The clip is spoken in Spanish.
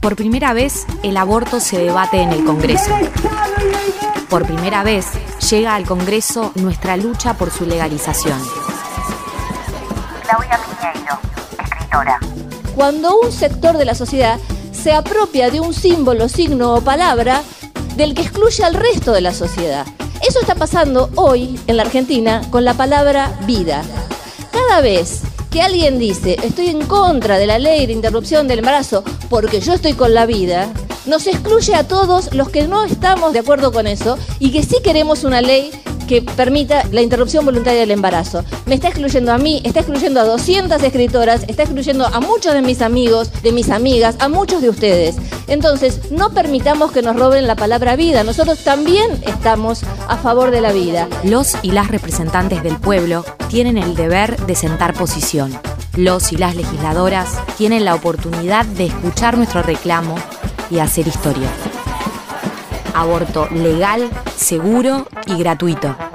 Por primera vez, el aborto se debate en el Congreso. Por primera vez, llega al Congreso nuestra lucha por su legalización. Claudia Piñeiro, escritora. Cuando un sector de la sociedad se apropia de un símbolo, signo o palabra del que excluye al resto de la sociedad. Eso está pasando hoy en la Argentina con la palabra vida. Cada vez que alguien dice estoy en contra de la ley de interrupción del embarazo porque yo estoy con la vida, nos excluye a todos los que no estamos de acuerdo con eso y que sí queremos una ley que permita la interrupción voluntaria del embarazo. Me está excluyendo a mí, está excluyendo a 200 escritoras, está excluyendo a muchos de mis amigos, de mis amigas, a muchos de ustedes. Entonces, no permitamos que nos roben la palabra vida. Nosotros también estamos a favor de la vida. Los y las representantes del pueblo tienen el deber de sentar posición. Los y las legisladoras tienen la oportunidad de escuchar nuestro reclamo y hacer historia. Aborto legal, seguro y gratuito.